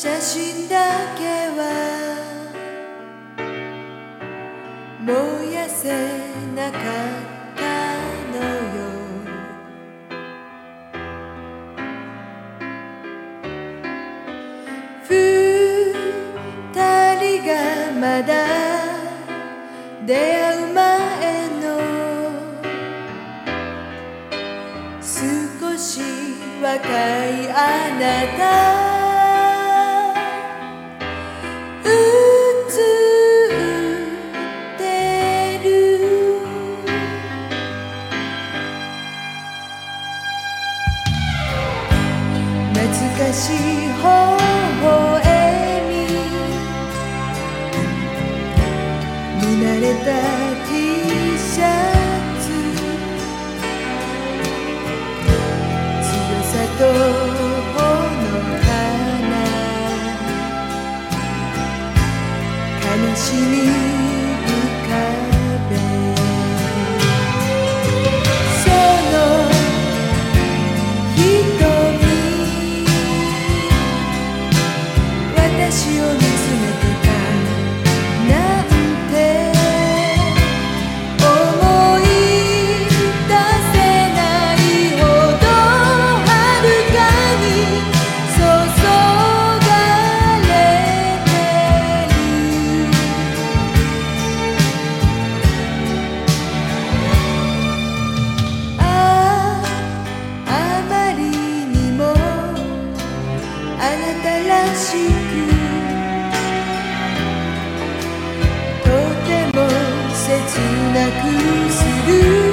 魂だけは燃やせなかったのよ。二人がまだ出会う前の少し若いあなた。かしい微笑み。見慣れた T シャツ。強さとほのかな悲しみ。切なくする